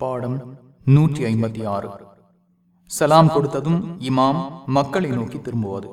பாடம் நூற்றி ஐம்பத்தி ஆறு. சலாம் கொடுத்ததும் இமாம் மக்களை நோக்கி திரும்புவது.